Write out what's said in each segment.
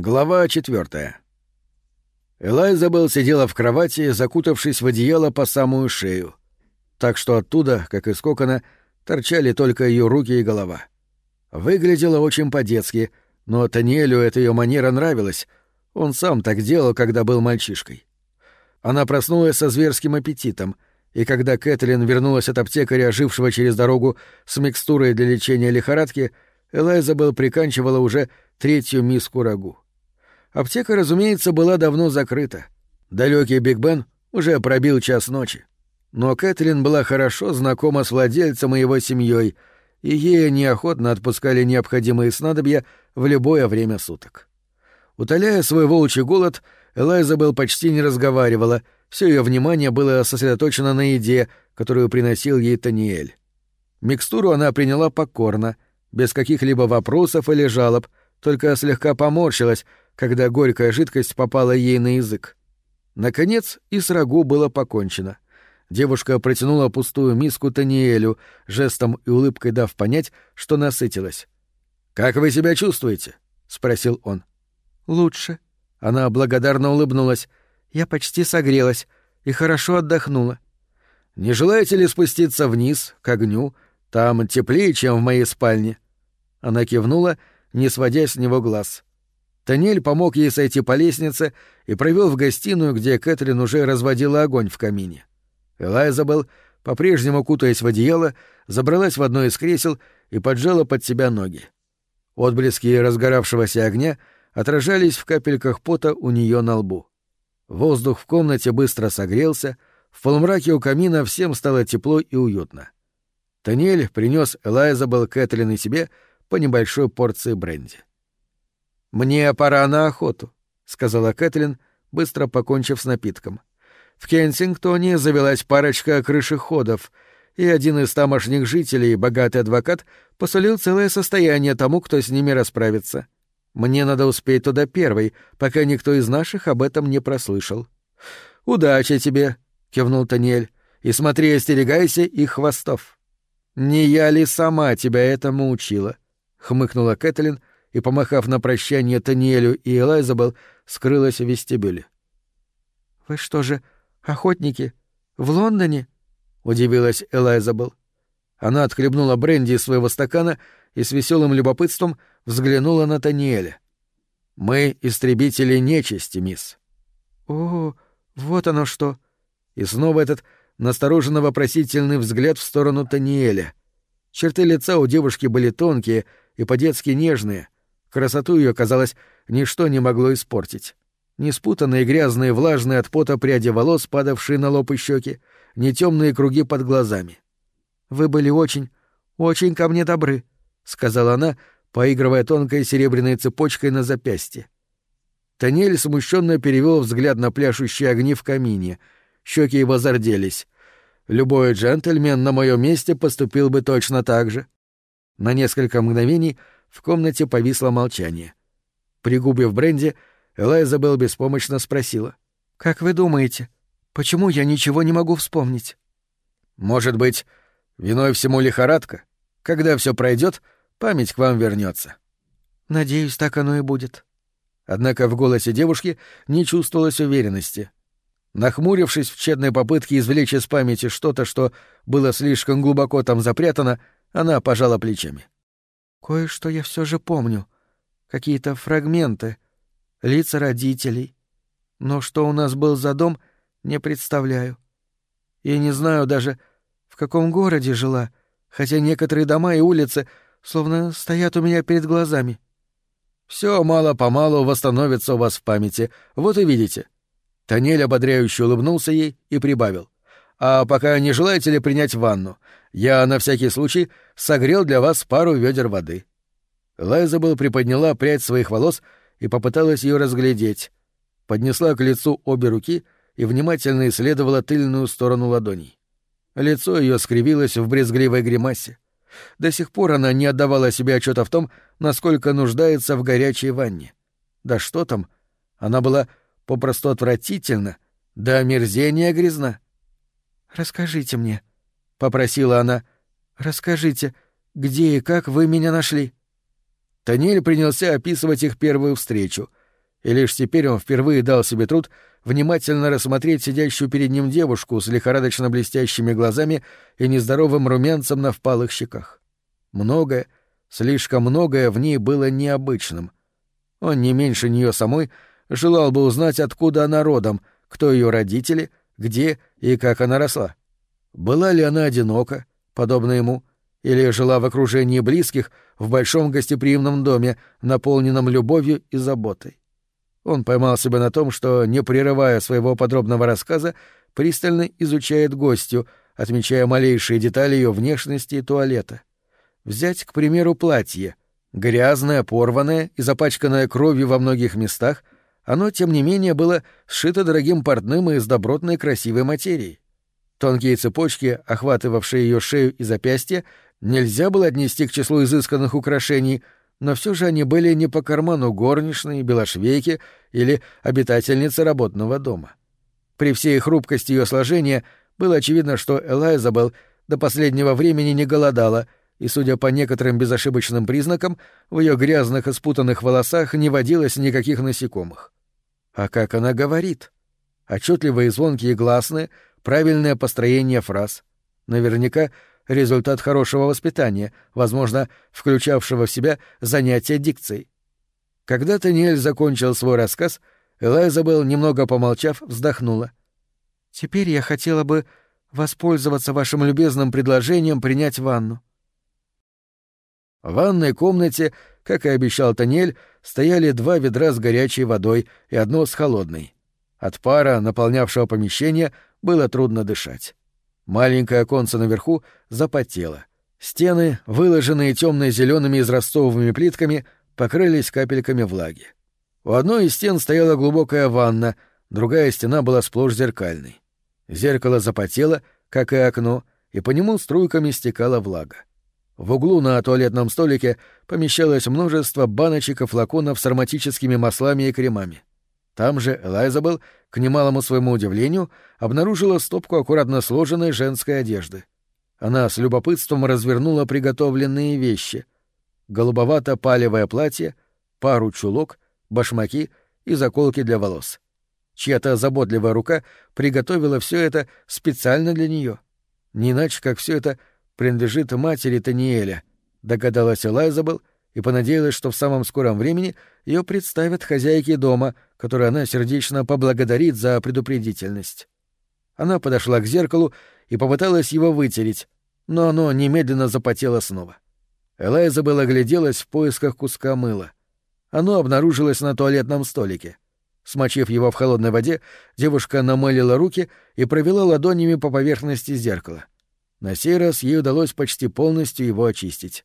Глава четвертая. Элайзабел сидела в кровати, закутавшись в одеяло по самую шею, так что оттуда, как из кокона, торчали только ее руки и голова. Выглядела очень по-детски, но Таниэлю эта ее манера нравилась. Он сам так делал, когда был мальчишкой. Она проснулась со зверским аппетитом, и когда Кэтлин вернулась от аптекаря, жившего через дорогу с микстурой для лечения лихорадки, Элайзабел приканчивала уже третью миску рагу. Аптека, разумеется, была давно закрыта. Далекий Биг Бен уже пробил час ночи. Но Кэтлин была хорошо знакома с владельцем и его семьей, и ей неохотно отпускали необходимые снадобья в любое время суток. Утоляя свой волчий голод, Элайзабел почти не разговаривала, все ее внимание было сосредоточено на еде, которую приносил ей Таниэль. Микстуру она приняла покорно, без каких-либо вопросов или жалоб, только слегка поморщилась, когда горькая жидкость попала ей на язык. Наконец и с рагу было покончено. Девушка протянула пустую миску Таниэлю, жестом и улыбкой дав понять, что насытилась. «Как вы себя чувствуете?» — спросил он. «Лучше». Она благодарно улыбнулась. «Я почти согрелась и хорошо отдохнула». «Не желаете ли спуститься вниз, к огню? Там теплее, чем в моей спальне?» Она кивнула, не сводя с него глаз. Танель помог ей сойти по лестнице и провел в гостиную, где Кэтрин уже разводила огонь в камине. Элайзабел, по-прежнему кутаясь в одеяло, забралась в одно из кресел и поджала под себя ноги. Отблески разгоравшегося огня отражались в капельках пота у нее на лбу. Воздух в комнате быстро согрелся, в полумраке у камина всем стало тепло и уютно. Танель принес Элайзабел, Кэтлин и себе по небольшой порции бренди. «Мне пора на охоту», — сказала Кэтлин, быстро покончив с напитком. «В Кенсингтоне завелась парочка крышеходов, и один из тамошних жителей, богатый адвокат, посулил целое состояние тому, кто с ними расправится. Мне надо успеть туда первой, пока никто из наших об этом не прослышал». «Удачи тебе», — кивнул Таниэль, — «и смотри, остерегайся их хвостов». «Не я ли сама тебя этому учила?» — хмыкнула Кэтлин, и, помахав на прощание Таниэлю и Элайзабел, скрылась в вестибюле. «Вы что же, охотники? В Лондоне?» — удивилась Элайзабел. Она отхлебнула бренди из своего стакана и с веселым любопытством взглянула на Таниэля. «Мы — истребители нечисти, мисс». «О, вот оно что!» И снова этот настороженно-вопросительный взгляд в сторону Таниэля. Черты лица у девушки были тонкие и по-детски нежные, Красоту ее, казалось, ничто не могло испортить. Ни спутанные грязные, влажные от пота пряди волос, падавшие на лоб и щеки, ни темные круги под глазами. «Вы были очень, очень ко мне добры», — сказала она, поигрывая тонкой серебряной цепочкой на запястье. Танель смущенно перевел взгляд на пляшущие огни в камине. Щеки его зарделись. Любой джентльмен на моем месте поступил бы точно так же. На несколько мгновений — в комнате повисло молчание. Пригубив бренди, Элайзабел беспомощно спросила. «Как вы думаете, почему я ничего не могу вспомнить?» «Может быть, виной всему лихорадка? Когда все пройдет, память к вам вернется. «Надеюсь, так оно и будет». Однако в голосе девушки не чувствовалось уверенности. Нахмурившись в тщетной попытке извлечь из памяти что-то, что было слишком глубоко там запрятано, она пожала плечами. — Кое-что я все же помню. Какие-то фрагменты. Лица родителей. Но что у нас был за дом, не представляю. И не знаю даже, в каком городе жила, хотя некоторые дома и улицы словно стоят у меня перед глазами. Все мало-помалу восстановится у вас в памяти, вот и видите. Танель ободряюще улыбнулся ей и прибавил. А пока не желаете ли принять ванну? Я на всякий случай согрел для вас пару ведер воды». Лайзабел приподняла прядь своих волос и попыталась ее разглядеть. Поднесла к лицу обе руки и внимательно исследовала тыльную сторону ладоней. Лицо ее скривилось в брезгливой гримасе. До сих пор она не отдавала себе отчета в том, насколько нуждается в горячей ванне. Да что там, она была попросту отвратительна, до омерзения грязна. «Расскажите мне», — попросила она. «Расскажите, где и как вы меня нашли?» Танель принялся описывать их первую встречу, и лишь теперь он впервые дал себе труд внимательно рассмотреть сидящую перед ним девушку с лихорадочно блестящими глазами и нездоровым румянцем на впалых щеках. Многое, слишком многое в ней было необычным. Он не меньше нее самой желал бы узнать, откуда она родом, кто ее родители, где и как она росла. Была ли она одинока, подобно ему, или жила в окружении близких в большом гостеприимном доме, наполненном любовью и заботой. Он поймал себя на том, что, не прерывая своего подробного рассказа, пристально изучает гостью, отмечая малейшие детали ее внешности и туалета. Взять, к примеру, платье. Грязное, порванное и запачканное кровью во многих местах, оно, тем не менее, было сшито дорогим портным и из добротной красивой материи. Тонкие цепочки, охватывавшие ее шею и запястья, нельзя было отнести к числу изысканных украшений, но все же они были не по карману горничной, белошвейки или обитательницы работного дома. При всей хрупкости ее сложения было очевидно, что Элайзабел до последнего времени не голодала, и, судя по некоторым безошибочным признакам, в ее грязных и спутанных волосах не водилось никаких насекомых. А как она говорит? Отчетливые звонкие гласные, правильное построение фраз. Наверняка результат хорошего воспитания, возможно, включавшего в себя занятия дикцией. Когда Таниэль закончил свой рассказ, Элайзабел, немного помолчав, вздохнула. «Теперь я хотела бы воспользоваться вашим любезным предложением принять ванну». В ванной комнате, как и обещал Таниэль, стояли два ведра с горячей водой и одно с холодной. От пара, наполнявшего помещение, было трудно дышать. Маленькое оконце наверху запотело. Стены, выложенные темно-зелеными израстовыми плитками, покрылись капельками влаги. У одной из стен стояла глубокая ванна, другая стена была сплошь зеркальной. Зеркало запотело, как и окно, и по нему струйками стекала влага. В углу на туалетном столике помещалось множество баночек и флаконов с ароматическими маслами и кремами. Там же Элайзабел, к немалому своему удивлению, обнаружила стопку аккуратно сложенной женской одежды. Она с любопытством развернула приготовленные вещи — голубовато-палевое платье, пару чулок, башмаки и заколки для волос. Чья-то заботливая рука приготовила все это специально для нее. Не иначе, как все это принадлежит матери Таниэля, догадалась Элайзабел — и понадеялась, что в самом скором времени ее представят хозяйке дома, которой она сердечно поблагодарит за предупредительность. Она подошла к зеркалу и попыталась его вытереть, но оно немедленно запотело снова. Элайза была гляделась в поисках куска мыла. Оно обнаружилось на туалетном столике. Смочив его в холодной воде, девушка намылила руки и провела ладонями по поверхности зеркала. На сей раз ей удалось почти полностью его очистить.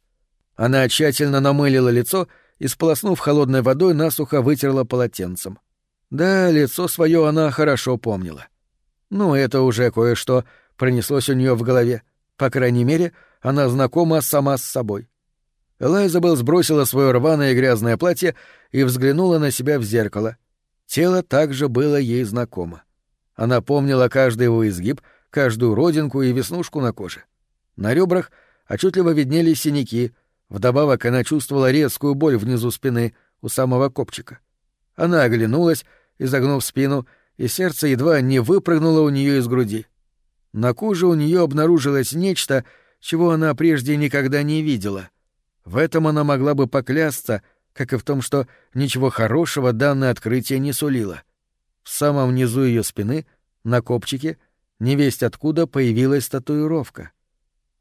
Она тщательно намылила лицо и, сполоснув холодной водой, насухо вытерла полотенцем. Да, лицо свое она хорошо помнила. Ну, это уже кое-что пронеслось у нее в голове. По крайней мере, она знакома сама с собой. Элайзабел сбросила свое рваное грязное платье и взглянула на себя в зеркало. Тело также было ей знакомо. Она помнила каждый его изгиб, каждую родинку и веснушку на коже. На ребрах отчетливо виднелись синяки — Вдобавок она чувствовала резкую боль внизу спины, у самого копчика. Она оглянулась, изогнув спину, и сердце едва не выпрыгнуло у нее из груди. На коже у нее обнаружилось нечто, чего она прежде никогда не видела. В этом она могла бы поклясться, как и в том, что ничего хорошего данное открытие не сулило. В самом низу ее спины, на копчике, невесть откуда появилась татуировка —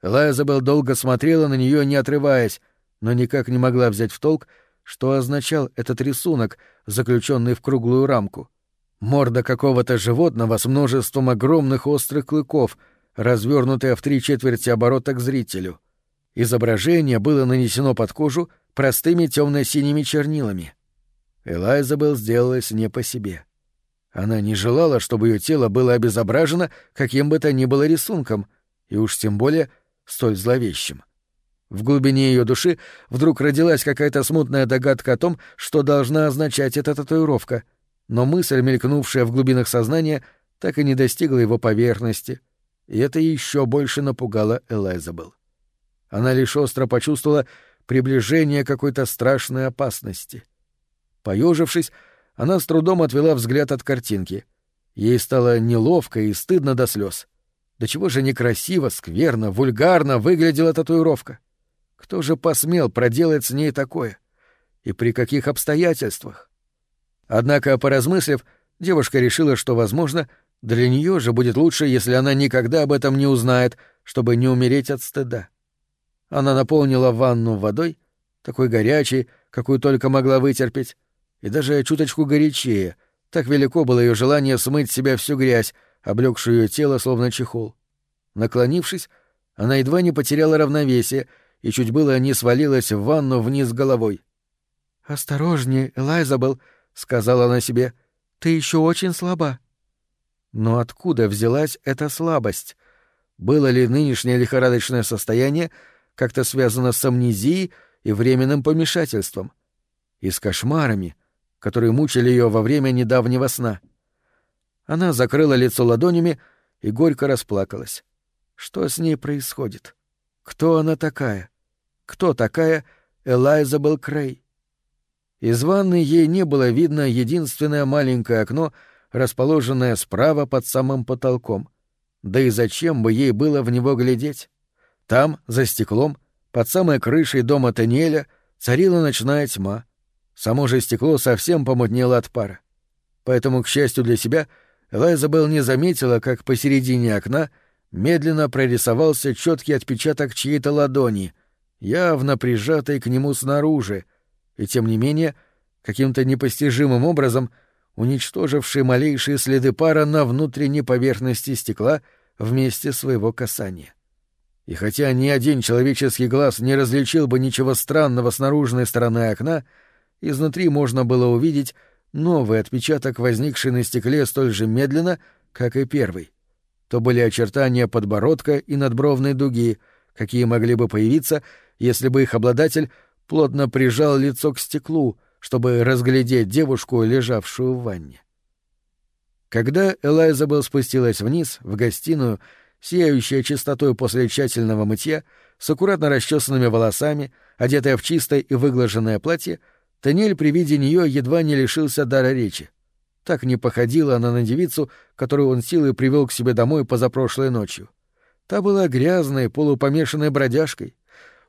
Элайзабел долго смотрела на нее, не отрываясь, но никак не могла взять в толк, что означал этот рисунок, заключенный в круглую рамку. Морда какого-то животного с множеством огромных острых клыков, развернутая в три четверти оборота к зрителю. Изображение было нанесено под кожу простыми темно-синими чернилами. Элайзабел сделалась не по себе. Она не желала, чтобы ее тело было обезображено каким бы то ни было рисунком, и уж тем более — столь зловещим. В глубине ее души вдруг родилась какая-то смутная догадка о том, что должна означать эта татуировка, но мысль, мелькнувшая в глубинах сознания, так и не достигла его поверхности, и это еще больше напугало Элайзабел. Она лишь остро почувствовала приближение какой-то страшной опасности. Поежившись, она с трудом отвела взгляд от картинки. Ей стало неловко и стыдно до слез. До чего же некрасиво, скверно, вульгарно выглядела татуировка. Кто же посмел проделать с ней такое? И при каких обстоятельствах? Однако, поразмыслив, девушка решила, что, возможно, для нее же будет лучше, если она никогда об этом не узнает, чтобы не умереть от стыда. Она наполнила ванну водой, такой горячей, какую только могла вытерпеть, и даже чуточку горячее, так велико было ее желание смыть с себя всю грязь, облегшую ее тело словно чехол. Наклонившись, она едва не потеряла равновесие и чуть было не свалилась в ванну вниз головой. «Осторожнее, Элайзабел», — сказала она себе, — «ты еще очень слаба». Но откуда взялась эта слабость? Было ли нынешнее лихорадочное состояние как-то связано с амнезией и временным помешательством? И с кошмарами, которые мучили ее во время недавнего сна? Она закрыла лицо ладонями и горько расплакалась. Что с ней происходит? Кто она такая? Кто такая Элайзабел Крей? Из ванны ей не было видно единственное маленькое окно, расположенное справа под самым потолком. Да и зачем бы ей было в него глядеть? Там, за стеклом, под самой крышей дома Таниэля, царила ночная тьма. Само же стекло совсем помутнело от пара. Поэтому, к счастью для себя, Элайзабел не заметила, как посередине окна медленно прорисовался четкий отпечаток чьей-то ладони, явно прижатой к нему снаружи, и тем не менее, каким-то непостижимым образом уничтоживший малейшие следы пара на внутренней поверхности стекла вместе своего касания. И хотя ни один человеческий глаз не различил бы ничего странного с наружной стороны окна, изнутри можно было увидеть новый отпечаток, возникший на стекле столь же медленно, как и первый. То были очертания подбородка и надбровной дуги, какие могли бы появиться, если бы их обладатель плотно прижал лицо к стеклу, чтобы разглядеть девушку, лежавшую в ванне. Когда Элайзабел спустилась вниз, в гостиную, сияющая чистотой после тщательного мытья, с аккуратно расчесанными волосами, одетая в чистое и выглаженное платье, Танель при виде нее едва не лишился дара речи. Так не походила она на девицу, которую он силой привел к себе домой позапрошлой ночью. Та была грязной, полупомешанной бродяжкой.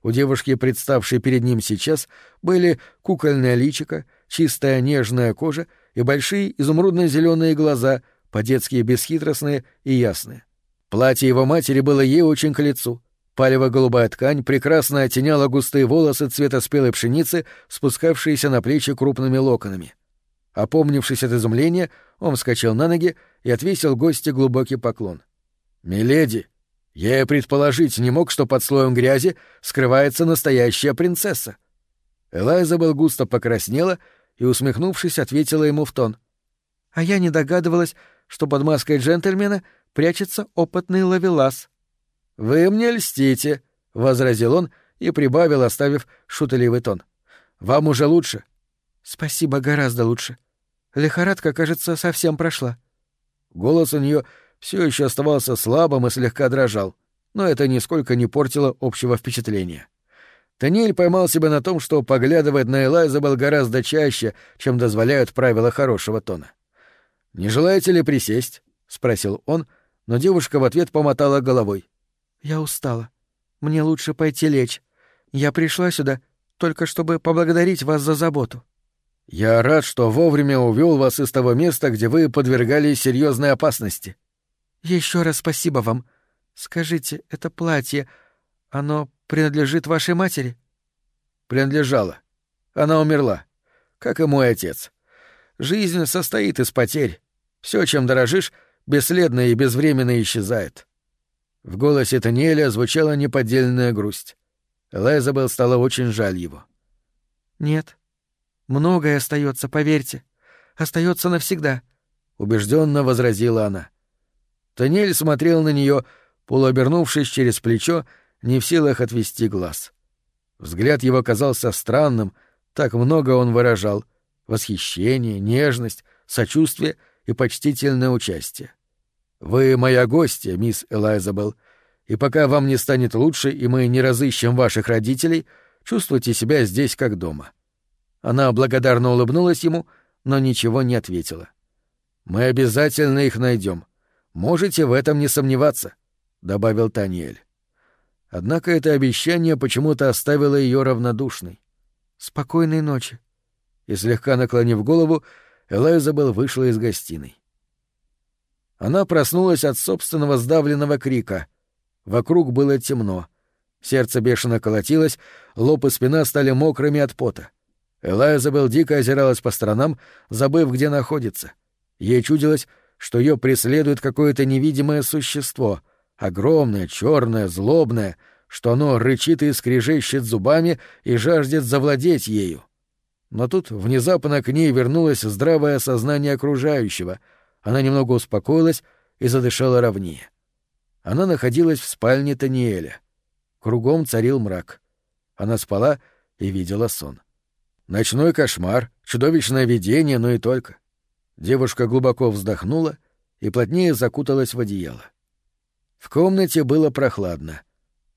У девушки, представшей перед ним сейчас, были кукольное личико, чистая нежная кожа и большие изумрудно-зеленые глаза, по-детски бесхитростные и ясные. Платье его матери было ей очень к лицу. Палево-голубая ткань прекрасно оттеняла густые волосы цвета спелой пшеницы, спускавшиеся на плечи крупными локонами. Опомнившись от изумления, он вскочил на ноги и отвесил гости глубокий поклон. «Миледи, я и предположить не мог, что под слоем грязи скрывается настоящая принцесса». Элайзабел густо покраснела и, усмехнувшись, ответила ему в тон. «А я не догадывалась, что под маской джентльмена прячется опытный ловелас». «Вы мне льстите», — возразил он и прибавил, оставив шутливый тон. «Вам уже лучше?» «Спасибо, гораздо лучше. Лихорадка, кажется, совсем прошла». Голос у нее все еще оставался слабым и слегка дрожал, но это нисколько не портило общего впечатления. Таниэль поймал себя на том, что поглядывает на Элайзабел гораздо чаще, чем дозволяют правила хорошего тона. «Не желаете ли присесть?» — спросил он, но девушка в ответ помотала головой. «Я устала. Мне лучше пойти лечь. Я пришла сюда только чтобы поблагодарить вас за заботу». «Я рад, что вовремя увел вас из того места, где вы подвергались серьезной опасности». Еще раз спасибо вам. Скажите, это платье, оно принадлежит вашей матери?» «Принадлежало. Она умерла. Как и мой отец. Жизнь состоит из потерь. Все, чем дорожишь, бесследно и безвременно исчезает. В голосе Таниэля звучала неподдельная грусть. Элайзабел стала очень жаль его. «Нет. Многое остается, поверьте. Остается навсегда», — убежденно возразила она. Танель смотрел на нее, полуобернувшись через плечо, не в силах отвести глаз. Взгляд его казался странным, так много он выражал — восхищение, нежность, сочувствие и почтительное участие. Вы моя гостья, мисс Элайзабел, и пока вам не станет лучше, и мы не разыщем ваших родителей, чувствуйте себя здесь как дома». Она благодарно улыбнулась ему, но ничего не ответила. «Мы обязательно их найдем. Можете в этом не сомневаться», — добавил Таниэль. Однако это обещание почему-то оставило ее равнодушной. «Спокойной ночи». И слегка наклонив голову, Элайзабел вышла из гостиной. Она проснулась от собственного сдавленного крика. Вокруг было темно. Сердце бешено колотилось, лоб и спина стали мокрыми от пота. Элайзабел дико озиралась по сторонам, забыв, где находится. Ей чудилось, что ее преследует какое-то невидимое существо, огромное, черное, злобное, что оно рычит и скрежещет зубами и жаждет завладеть ею. Но тут внезапно к ней вернулось здравое сознание окружающего. Она немного успокоилась и задышала ровнее. Она находилась в спальне Таниэля. Кругом царил мрак. Она спала и видела сон. Ночной кошмар, чудовищное видение, но и только. Девушка глубоко вздохнула и плотнее закуталась в одеяло. В комнате было прохладно.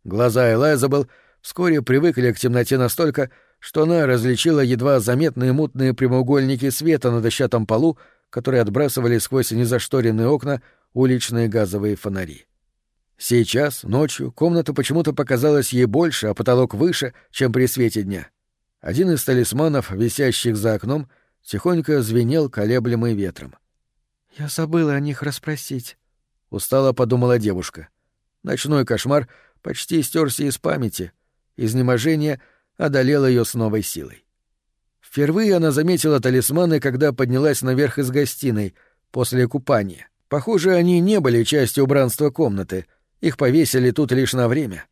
Глаза Элайзабел вскоре привыкли к темноте настолько, что она различила едва заметные мутные прямоугольники света на дощатом полу, которые отбрасывали сквозь незашторенные окна уличные газовые фонари. Сейчас, ночью, комната почему-то показалась ей больше, а потолок выше, чем при свете дня. Один из талисманов, висящих за окном, тихонько звенел колеблемый ветром. «Я забыла о них расспросить», — устало подумала девушка. Ночной кошмар почти стерся из памяти. Изнеможение — одолела ее с новой силой. Впервые она заметила талисманы, когда поднялась наверх из гостиной, после купания. Похоже, они не были частью убранства комнаты, их повесили тут лишь на время.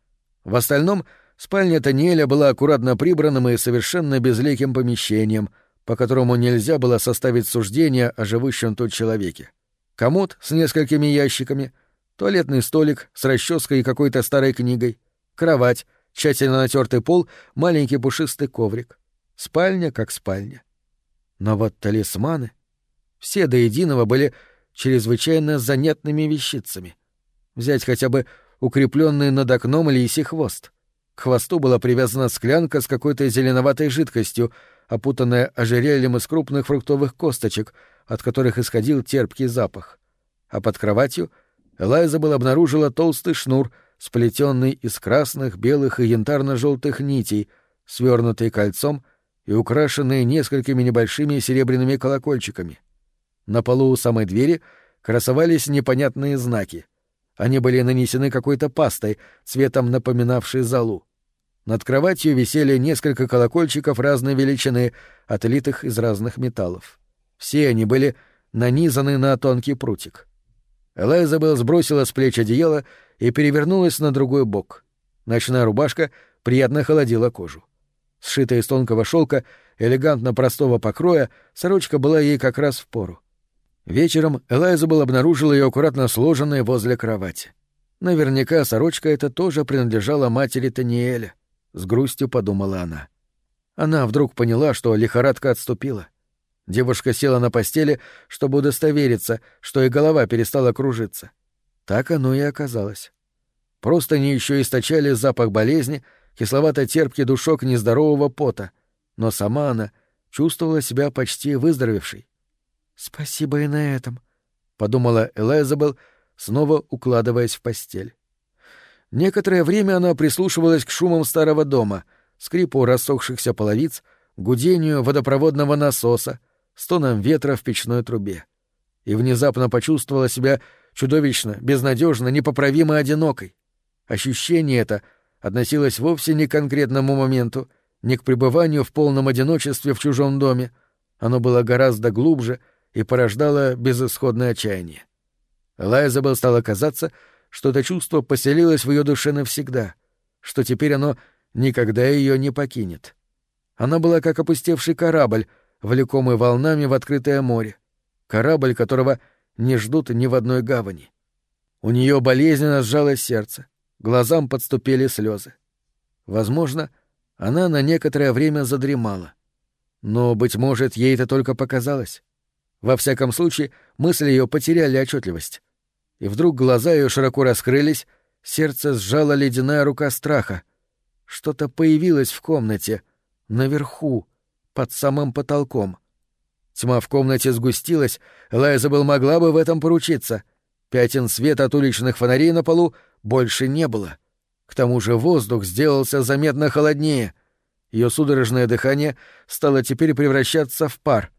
В остальном, спальня Таниэля была аккуратно прибранным и совершенно безликим помещением, по которому нельзя было составить суждение о живущем тут человеке. Комод с несколькими ящиками, туалетный столик с расческой и какой-то старой книгой, кровать, тщательно натертый пол, маленький пушистый коврик. Спальня как спальня. Но вот талисманы... Все до единого были чрезвычайно занятными вещицами. Взять хотя бы укрепленный над окном лисий хвост. К хвосту была привязана склянка с какой-то зеленоватой жидкостью, опутанная ожерельем из крупных фруктовых косточек, от которых исходил терпкий запах. А под кроватью Элайзабел обнаружила толстый шнур — сплетенный из красных, белых и янтарно-желтых нитей, свернутый кольцом и украшенный несколькими небольшими серебряными колокольчиками. На полу у самой двери красовались непонятные знаки. Они были нанесены какой-то пастой, цветом напоминавшей золу. Над кроватью висели несколько колокольчиков разной величины, отлитых из разных металлов. Все они были нанизаны на тонкий прутик. Элайзабел сбросила с плеч одеяло и перевернулась на другой бок. Ночная рубашка приятно холодила кожу. Сшитая из тонкого шелка, элегантно простого покроя, сорочка была ей как раз в пору. Вечером Элайзабел обнаружила ее аккуратно сложенной возле кровати. Наверняка сорочка эта тоже принадлежала матери Таниэля. С грустью подумала она. Она вдруг поняла, что лихорадка отступила. Девушка села на постели, чтобы удостовериться, что и голова перестала кружиться. Так оно и оказалось. Просто они еще источали запах болезни, кисловато-терпкий душок нездорового пота, но сама она чувствовала себя почти выздоровевшей. «Спасибо и на этом», — подумала Элизабел, снова укладываясь в постель. Некоторое время она прислушивалась к шумам старого дома, скрипу рассохшихся половиц, гудению водопроводного насоса, стонам ветра в печной трубе. И внезапно почувствовала себя чудовищно, безнадежно, непоправимо одинокой. Ощущение это относилось вовсе не к конкретному моменту, не к пребыванию в полном одиночестве в чужом доме. Оно было гораздо глубже и порождало безысходное отчаяние. Лайзабел стало казаться, что это чувство поселилось в ее душе навсегда, что теперь оно никогда ее не покинет. Она была как опустевший корабль, влекомый волнами в открытое море, корабль которого не ждут ни в одной гавани. У нее болезненно сжалось сердце, глазам подступили слезы. Возможно, она на некоторое время задремала. Но, быть может, ей это только показалось. Во всяком случае, мысли ее потеряли отчетливость. И вдруг глаза ее широко раскрылись, сердце сжала ледяная рука страха. Что-то появилось в комнате, наверху, под самым потолком. Тьма в комнате сгустилась, Элайзабел могла бы в этом поручиться. Пятен света от уличных фонарей на полу больше не было. К тому же воздух сделался заметно холоднее. Ее судорожное дыхание стало теперь превращаться в пар.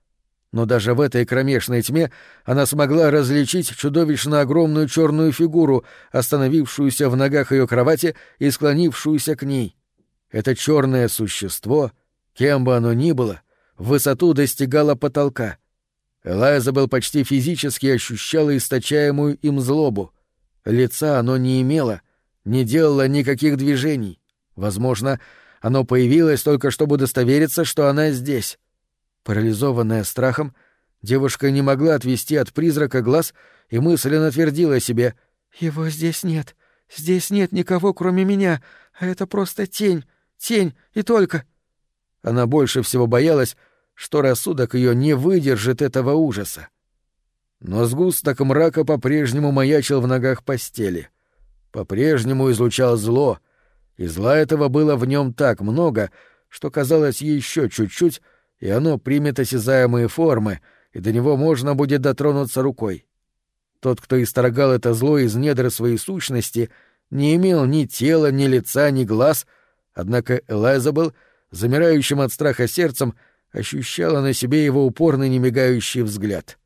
Но даже в этой кромешной тьме она смогла различить чудовищно огромную черную фигуру, остановившуюся в ногах ее кровати и склонившуюся к ней. Это черное существо, кем бы оно ни было, в высоту достигало потолка. Элайзабел почти физически ощущала источаемую им злобу. Лица оно не имело, не делало никаких движений. Возможно, оно появилось только чтобы удостовериться, что она здесь. Парализованная страхом, девушка не могла отвести от призрака глаз и мысленно твердила себе «Его здесь нет. Здесь нет никого, кроме меня, а это просто тень, тень и только...» Она больше всего боялась, что рассудок ее не выдержит этого ужаса. Но сгусток мрака по-прежнему маячил в ногах постели. По-прежнему излучал зло, и зла этого было в нем так много, что казалось еще чуть-чуть, и оно примет осязаемые формы, и до него можно будет дотронуться рукой. Тот, кто исторгал это зло из недр своей сущности, не имел ни тела, ни лица, ни глаз, однако Элайзабел, замирающим от страха сердцем, ощущала на себе его упорный немигающий взгляд.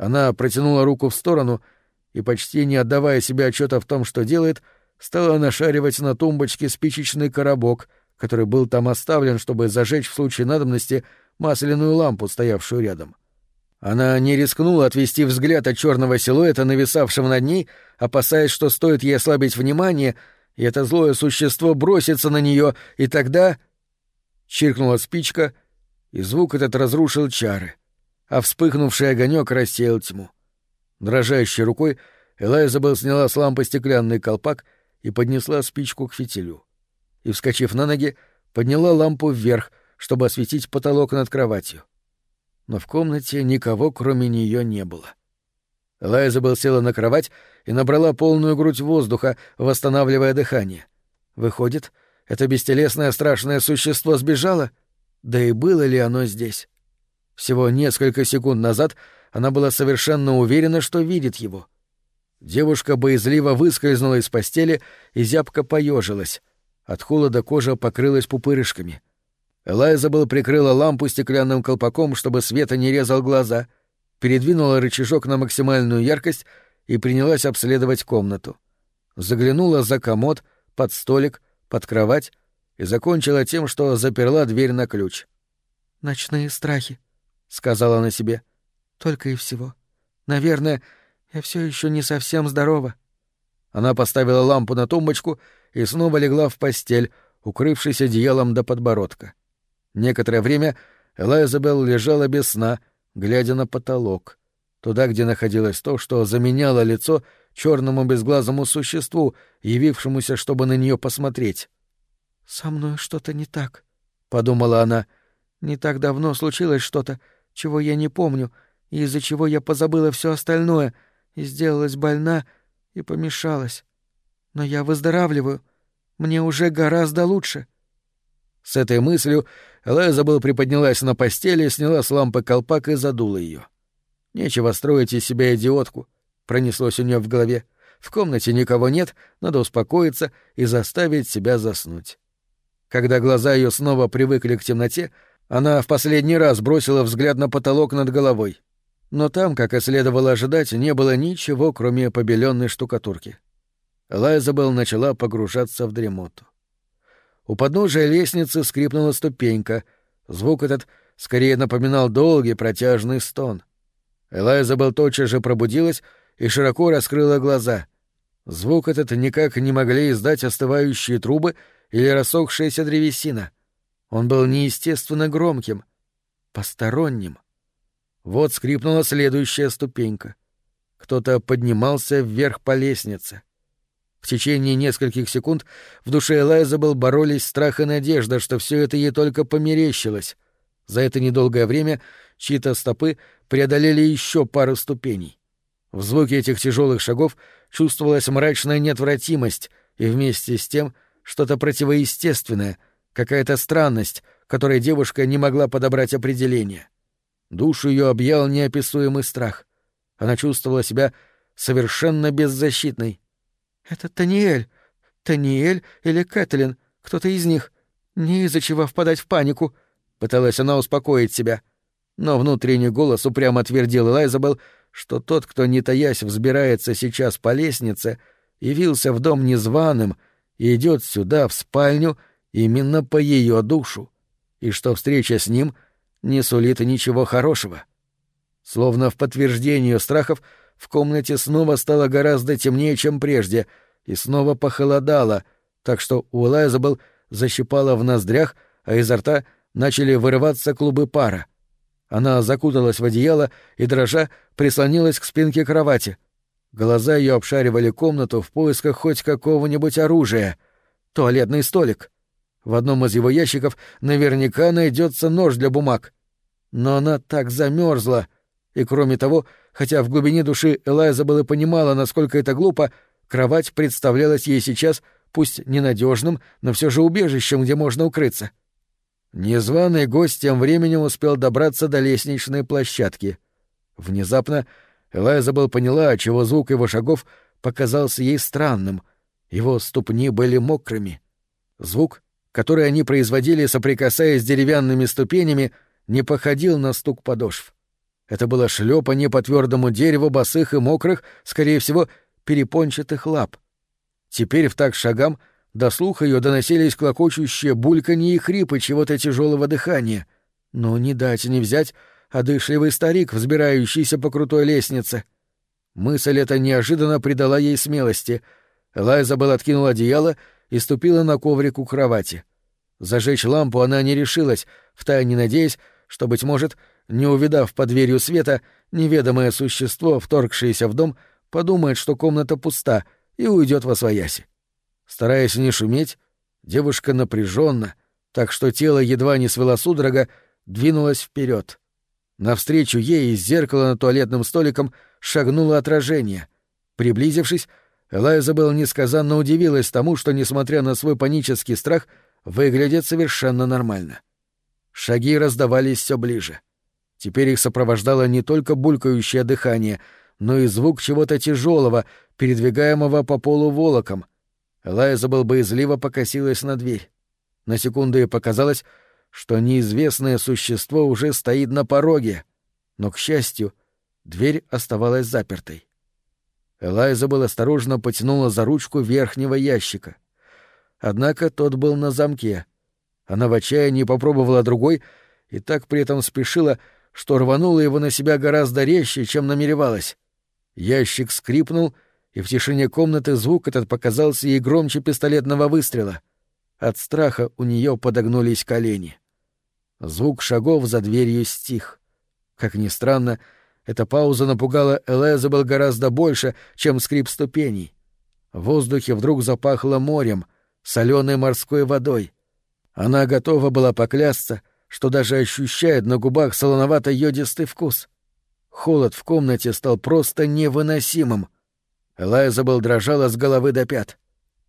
Она протянула руку в сторону и, почти не отдавая себе отчета в том, что делает, стала нашаривать на тумбочке спичечный коробок, который был там оставлен, чтобы зажечь в случае надобности масляную лампу, стоявшую рядом. Она не рискнула отвести взгляд от черного силуэта, нависавшего над ней, опасаясь, что стоит ей ослабить внимание, и это злое существо бросится на нее, и тогда... Чиркнула спичка, и звук этот разрушил чары, а вспыхнувший огонек рассеял тьму. Дрожащей рукой Элайзабел сняла с лампы стеклянный колпак и поднесла спичку к фитилю. И, вскочив на ноги, подняла лампу вверх, чтобы осветить потолок над кроватью. Но в комнате никого, кроме нее, не было. Элайзабел села на кровать и набрала полную грудь воздуха, восстанавливая дыхание. Выходит, это бестелесное страшное существо сбежало? Да и было ли оно здесь? Всего несколько секунд назад она была совершенно уверена, что видит его. Девушка боязливо выскользнула из постели и зябко поежилась. От холода кожа покрылась пупырышками. Элайзабел прикрыла лампу стеклянным колпаком, чтобы света не резал глаза, передвинула рычажок на максимальную яркость и принялась обследовать комнату. Заглянула за комод, под столик, под кровать и закончила тем, что заперла дверь на ключ. «Ночные страхи», — сказала она себе. «Только и всего. Наверное, я все еще не совсем здорова». Она поставила лампу на тумбочку и снова легла в постель, укрывшись одеялом до подбородка. Некоторое время Элайзабел лежала без сна, глядя на потолок, туда, где находилось то, что заменяло лицо черному безглазому существу, явившемуся, чтобы на нее посмотреть. «Со мной что-то не так», — подумала она. «Не так давно случилось что-то, чего я не помню, и из-за чего я позабыла все остальное, и сделалась больна, и помешалась. Но я выздоравливаю. Мне уже гораздо лучше». С этой мыслью Элайзабел приподнялась на постели, сняла с лампы колпак и задула ее. «Нечего строить из себя идиотку», — пронеслось у нее в голове. «В комнате никого нет, надо успокоиться и заставить себя заснуть». Когда глаза ее снова привыкли к темноте, она в последний раз бросила взгляд на потолок над головой. Но там, как и следовало ожидать, не было ничего, кроме побеленной штукатурки. Лайзабелл начала погружаться в дремоту. У подножия лестницы скрипнула ступенька. Звук этот скорее напоминал долгий протяжный стон. Элайзабелл тотчас же пробудилась и широко раскрыла глаза. Звук этот никак не могли издать остывающие трубы или рассохшаяся древесина. Он был неестественно громким, посторонним. Вот скрипнула следующая ступенька. Кто-то поднимался вверх по лестнице. В течение нескольких секунд в душе Элайзабел боролись страх и надежда, что все это ей только померещилось. За это недолгое время чьи-то стопы преодолели еще пару ступеней. В звуке этих тяжелых шагов чувствовалась мрачная неотвратимость, и вместе с тем — что-то противоестественное, какая-то странность, которой девушка не могла подобрать определение. Душу ее объял неописуемый страх. Она чувствовала себя совершенно беззащитной. «Это Таниэль. Таниэль или Кэтлин. Кто-то из них. Не из-за чего впадать в панику», — пыталась она успокоить себя. Но внутренний голос упрямо твердил Элайзабел, что тот, кто не таясь взбирается сейчас по лестнице, явился в дом незваным и идет сюда, в спальню, именно по ее душу, и что встреча с ним не сулит ничего хорошего. Словно в подтверждение страхов, в комнате снова стало гораздо темнее, чем прежде, и снова похолодало, так что у Элайзабел защипало в ноздрях, а изо рта начали вырываться клубы пара. Она закуталась в одеяло и, дрожа, прислонилась к спинке кровати. Глаза ее обшаривали комнату в поисках хоть какого-нибудь оружия. Туалетный столик. В одном из его ящиков наверняка найдется нож для бумаг. Но она так замерзла, и кроме того, хотя в глубине души Элайза была понимала, насколько это глупо, кровать представлялась ей сейчас пусть ненадежным, но все же убежищем, где можно укрыться. Незваный гость тем временем успел добраться до лестничной площадки. Внезапно Элайзабел поняла, чего звук его шагов показался ей странным. Его ступни были мокрыми. Звук, который они производили, соприкасаясь с деревянными ступенями, не походил на стук подошв. Это было шлепанье по твердому дереву босых и мокрых, скорее всего, перепончатых лап. Теперь в так шагам до слуха ее доносились клокочущие бульканье и хрипы чего-то тяжелого дыхания. Но не дать не взять одышливый старик, взбирающийся по крутой лестнице. Мысль эта неожиданно придала ей смелости. Элайзабел откинула одеяло и ступила на коврик у кровати. Зажечь лампу она не решилась, втайне надеясь, что, быть может, не увидав под дверью света, неведомое существо, вторгшееся в дом, подумает, что комната пуста, и уйдет во свояси. Стараясь не шуметь, девушка напряженно, так что тело едва не свело судорога, двинулась вперед. Навстречу ей из зеркала над туалетным столиком шагнуло отражение. Приблизившись, Элайзабел несказанно удивилась тому, что, несмотря на свой панический страх, выглядит совершенно нормально. Шаги раздавались все ближе. Теперь их сопровождало не только булькающее дыхание, но и звук чего-то тяжелого, передвигаемого по полу волоком. Элайзабел боязливо покосилась на дверь. На секунду ей показалось, что неизвестное существо уже стоит на пороге, но, к счастью, дверь оставалась запертой. Элайзабел осторожно потянула за ручку верхнего ящика. Однако тот был на замке. Она в отчаянии попробовала другой и так при этом спешила, что рванула его на себя гораздо резче, чем намеревалась. Ящик скрипнул, и в тишине комнаты звук этот показался ей громче пистолетного выстрела. От страха у нее подогнулись колени. Звук шагов за дверью стих. Как ни странно, эта пауза напугала Элизабел гораздо больше, чем скрип ступеней. В воздухе вдруг запахло морем, соленой морской водой. Она готова была поклясться, что даже ощущает на губах солоновато-йодистый вкус. Холод в комнате стал просто невыносимым. Элайзабел дрожала с головы до пят.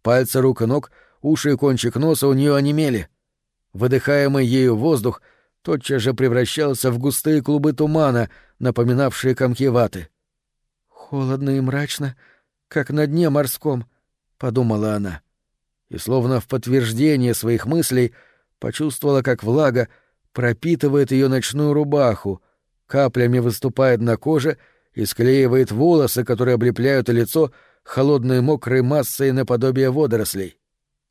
Пальцы рук и ног, уши и кончик носа у нее онемели. Выдыхаемый ею воздух тотчас же превращался в густые клубы тумана, напоминавшие комки ваты. «Холодно и мрачно, как на дне морском», — подумала она. И словно в подтверждение своих мыслей почувствовала, как влага пропитывает ее ночную рубаху, каплями выступает на коже и склеивает волосы, которые облепляют лицо холодной мокрой массой наподобие водорослей.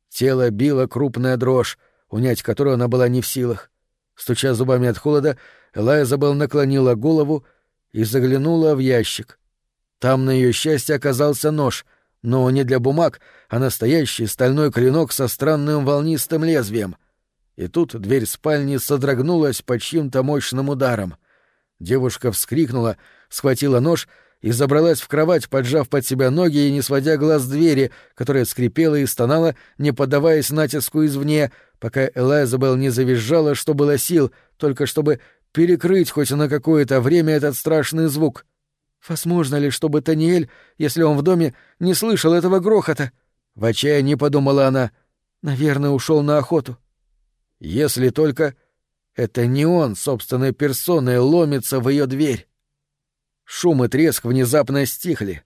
Тело било крупная дрожь, унять которую она была не в силах. Стуча зубами от холода, Элайзабел наклонила голову и заглянула в ящик. Там, на ее счастье, оказался нож, но не для бумаг, а настоящий стальной клинок со странным волнистым лезвием — и тут дверь спальни содрогнулась под чьим-то мощным ударом. Девушка вскрикнула, схватила нож и забралась в кровать, поджав под себя ноги и не сводя глаз двери, которая скрипела и стонала, не поддаваясь натиску извне, пока Элайзабел не завизжала, что было сил, только чтобы перекрыть хоть на какое-то время этот страшный звук. Возможно ли, чтобы Таниэль, если он в доме, не слышал этого грохота? В отчаянии подумала она. Наверное, ушел на охоту. Если только... Это не он собственной персоной ломится в ее дверь. Шум и треск внезапно стихли.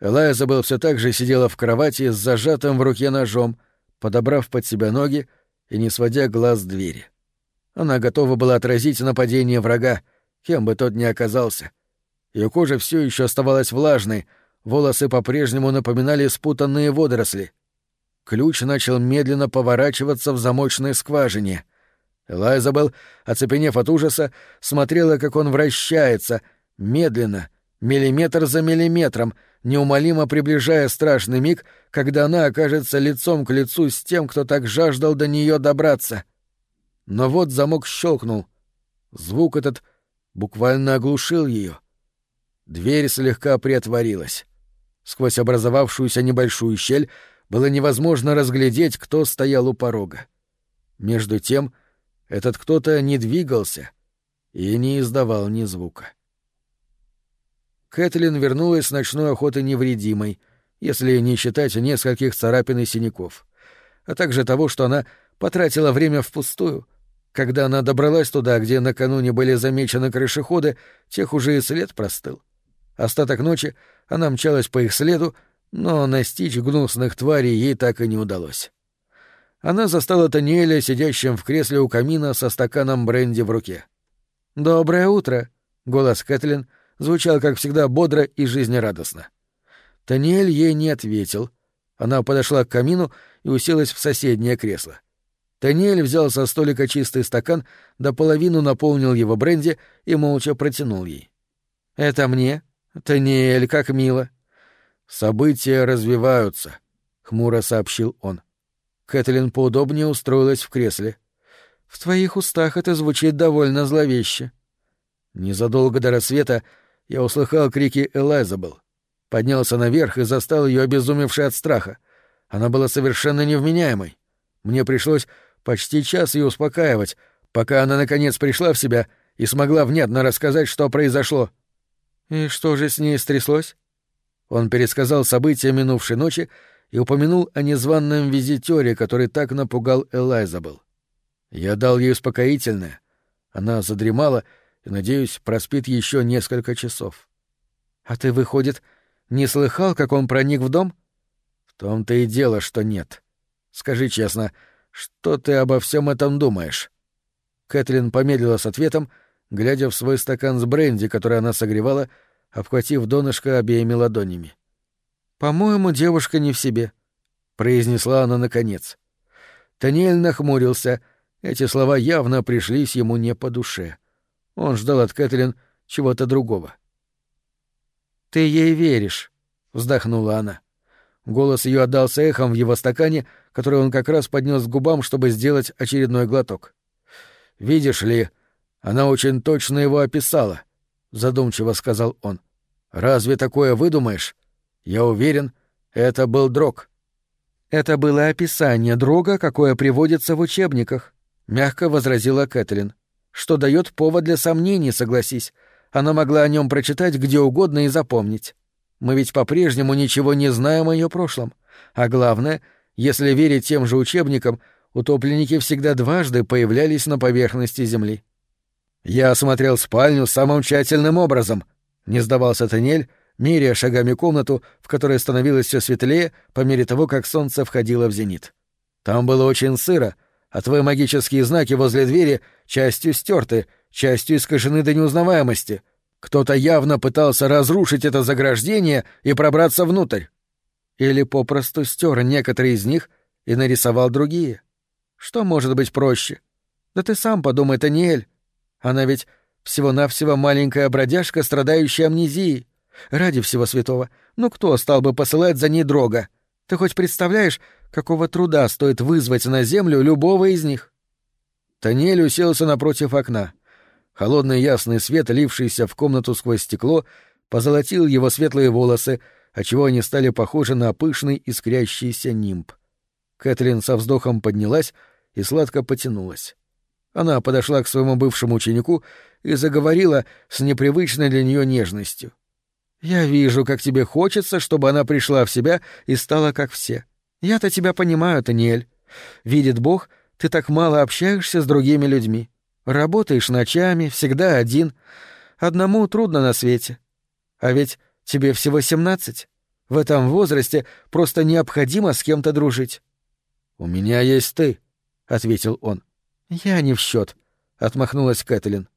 Элайзабел все так же сидела в кровати с зажатым в руке ножом, подобрав под себя ноги и не сводя глаз с двери. Она готова была отразить нападение врага, кем бы тот ни оказался. Ее кожа все еще оставалась влажной, волосы по-прежнему напоминали спутанные водоросли. Ключ начал медленно поворачиваться в замочной скважине. Элайзабел, оцепенев от ужаса, смотрела, как он вращается, медленно, миллиметр за миллиметром, неумолимо приближая страшный миг, когда она окажется лицом к лицу с тем, кто так жаждал до нее добраться. Но вот замок щелкнул. Звук этот буквально оглушил ее. Дверь слегка приотворилась. Сквозь образовавшуюся небольшую щель было невозможно разглядеть, кто стоял у порога. Между тем, этот кто-то не двигался и не издавал ни звука. Кэтлин вернулась с ночной охоты невредимой, если не считать нескольких царапин и синяков, а также того, что она потратила время впустую. Когда она добралась туда, где накануне были замечены крышеходы, тех уже и след простыл. Остаток ночи она мчалась по их следу, но настичь гнусных тварей ей так и не удалось. Она застала Таниэля сидящим в кресле у камина со стаканом бренди в руке. «Доброе утро!» — голос Кэтлин звучал, как всегда, бодро и жизнерадостно. Таниэль ей не ответил. Она подошла к камину и уселась в соседнее кресло. Таниэль взял со столика чистый стакан, до половину наполнил его бренди и молча протянул ей. «Это мне?» «Таниэль, как мило!» «События развиваются», — хмуро сообщил он. Кэтлин поудобнее устроилась в кресле. «В твоих устах это звучит довольно зловеще». Незадолго до рассвета я услыхал крики Элайзабел. Поднялся наверх и застал ее обезумевшей от страха. Она была совершенно невменяемой. Мне пришлось почти час ее успокаивать, пока она наконец пришла в себя и смогла внятно рассказать, что произошло. «И что же с ней стряслось?» Он пересказал события минувшей ночи и упомянул о незваном визитере, который так напугал Элайзабел. Я дал ей успокоительное. Она задремала и, надеюсь, проспит еще несколько часов. «А ты, выходит, не слыхал, как он проник в дом?» «В том-то и дело, что нет. Скажи честно, что ты обо всем этом думаешь?» Кэтлин помедлила с ответом, — глядя в свой стакан с бренди, который она согревала, обхватив донышко обеими ладонями. «По-моему, девушка не в себе», — произнесла она наконец. Таниэль нахмурился. Эти слова явно пришлись ему не по душе. Он ждал от Кэтлин чего-то другого. «Ты ей веришь», — вздохнула она. Голос ее отдался эхом в его стакане, который он как раз поднес к губам, чтобы сделать очередной глоток. «Видишь ли, она очень точно его описала, задумчиво сказал он. Разве такое выдумаешь? Я уверен, это был дрог. Это было описание дрога, какое приводится в учебниках, мягко возразила Кэтлин. Что дает повод для сомнений, согласись. Она могла о нем прочитать где угодно и запомнить. Мы ведь по-прежнему ничего не знаем о ее прошлом. А главное, если верить тем же учебникам, утопленники всегда дважды появлялись на поверхности Земли. Я осмотрел спальню самым тщательным образом, не сдавался Танель, меряя шагами комнату, в которой становилось все светлее по мере того, как солнце входило в зенит. Там было очень сыро, а твои магические знаки возле двери частью стерты, частью искажены до неузнаваемости. Кто-то явно пытался разрушить это заграждение и пробраться внутрь. Или попросту стер некоторые из них и нарисовал другие. Что может быть проще? Да ты сам подумай, Таниэль. Она ведь всего-навсего маленькая бродяжка, страдающая амнезией. Ради всего святого, ну кто стал бы посылать за ней дрога? Ты хоть представляешь, какого труда стоит вызвать на землю любого из них?» Таниэль уселся напротив окна. Холодный ясный свет, лившийся в комнату сквозь стекло, позолотил его светлые волосы, отчего они стали похожи на пышный искрящийся нимб. Кэтлин со вздохом поднялась и сладко потянулась. Она подошла к своему бывшему ученику и заговорила с непривычной для нее нежностью. «Я вижу, как тебе хочется, чтобы она пришла в себя и стала как все. Я-то тебя понимаю, Таниэль. Видит Бог, ты так мало общаешься с другими людьми. Работаешь ночами, всегда один. Одному трудно на свете. А ведь тебе всего семнадцать. В этом возрасте просто необходимо с кем-то дружить. «У меня есть ты», — ответил он. «Я не в счет, отмахнулась Кэтлин.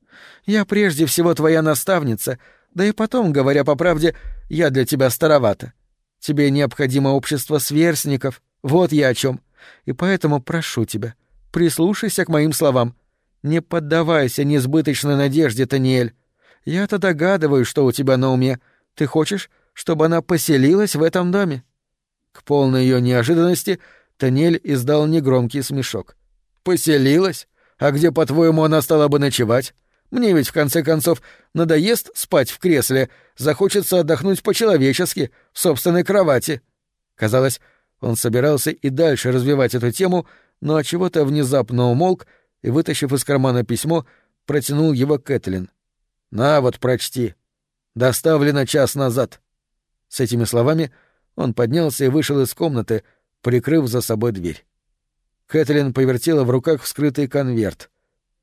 «Я прежде всего твоя наставница, да и потом, говоря по правде, я для тебя старовата. Тебе необходимо общество сверстников, вот я о чем. И поэтому прошу тебя, прислушайся к моим словам. Не поддавайся несбыточной надежде, Таниэль. Я-то догадываюсь, что у тебя на уме. Ты хочешь, чтобы она поселилась в этом доме?» К полной ее неожиданности Таниэль издал негромкий смешок. «Поселилась? А где, по-твоему, она стала бы ночевать? Мне ведь, в конце концов, надоест спать в кресле, захочется отдохнуть по-человечески, в собственной кровати». Казалось, он собирался и дальше развивать эту тему, но от чего то внезапно умолк и, вытащив из кармана письмо, протянул его Кэтлин. «На вот, прочти. Доставлено час назад». С этими словами он поднялся и вышел из комнаты, прикрыв за собой дверь. Кэтлин повертела в руках вскрытый конверт.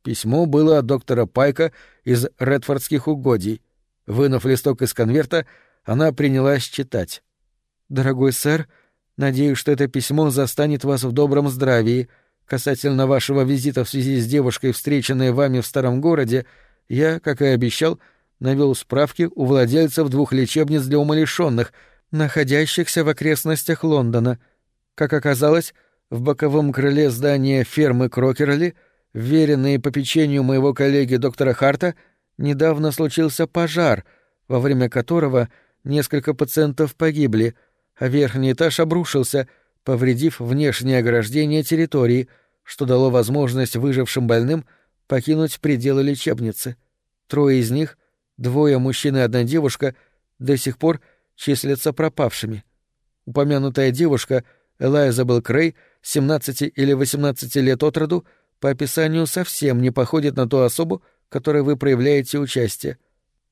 Письмо было от доктора Пайка из Редфордских угодий. Вынув листок из конверта, она принялась читать. «Дорогой сэр, надеюсь, что это письмо застанет вас в добром здравии. Касательно вашего визита в связи с девушкой, встреченной вами в старом городе, я, как и обещал, навел справки у владельцев двух лечебниц для умалишенных, находящихся в окрестностях Лондона. Как оказалось, в боковом крыле здания фермы Крокерли, веренные по печенью моего коллеги доктора Харта, недавно случился пожар, во время которого несколько пациентов погибли, а верхний этаж обрушился, повредив внешнее ограждение территории, что дало возможность выжившим больным покинуть пределы лечебницы. Трое из них, двое мужчин и одна девушка, до сих пор числятся пропавшими. Упомянутая девушка, Элайзабел Крей, 17 или 18 лет от роду, по описанию совсем не походит на ту особу, которой вы проявляете участие.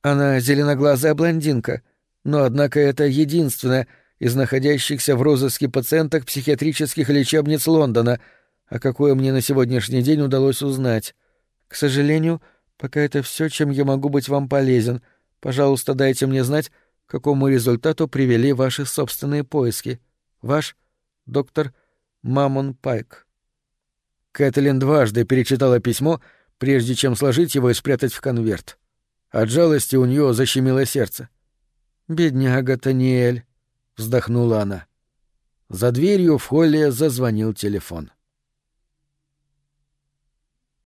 Она зеленоглазая блондинка, но однако это единственная из находящихся в розыске пациенток психиатрических лечебниц Лондона, а какое мне на сегодняшний день удалось узнать. К сожалению, пока это все, чем я могу быть вам полезен. Пожалуйста, дайте мне знать, к какому результату привели ваши собственные поиски. Ваш доктор Мамон Пайк. Кэтлин дважды перечитала письмо, прежде чем сложить его и спрятать в конверт. От жалости у нее защемило сердце. «Бедняга Таниэль», — вздохнула она. За дверью в холле зазвонил телефон. —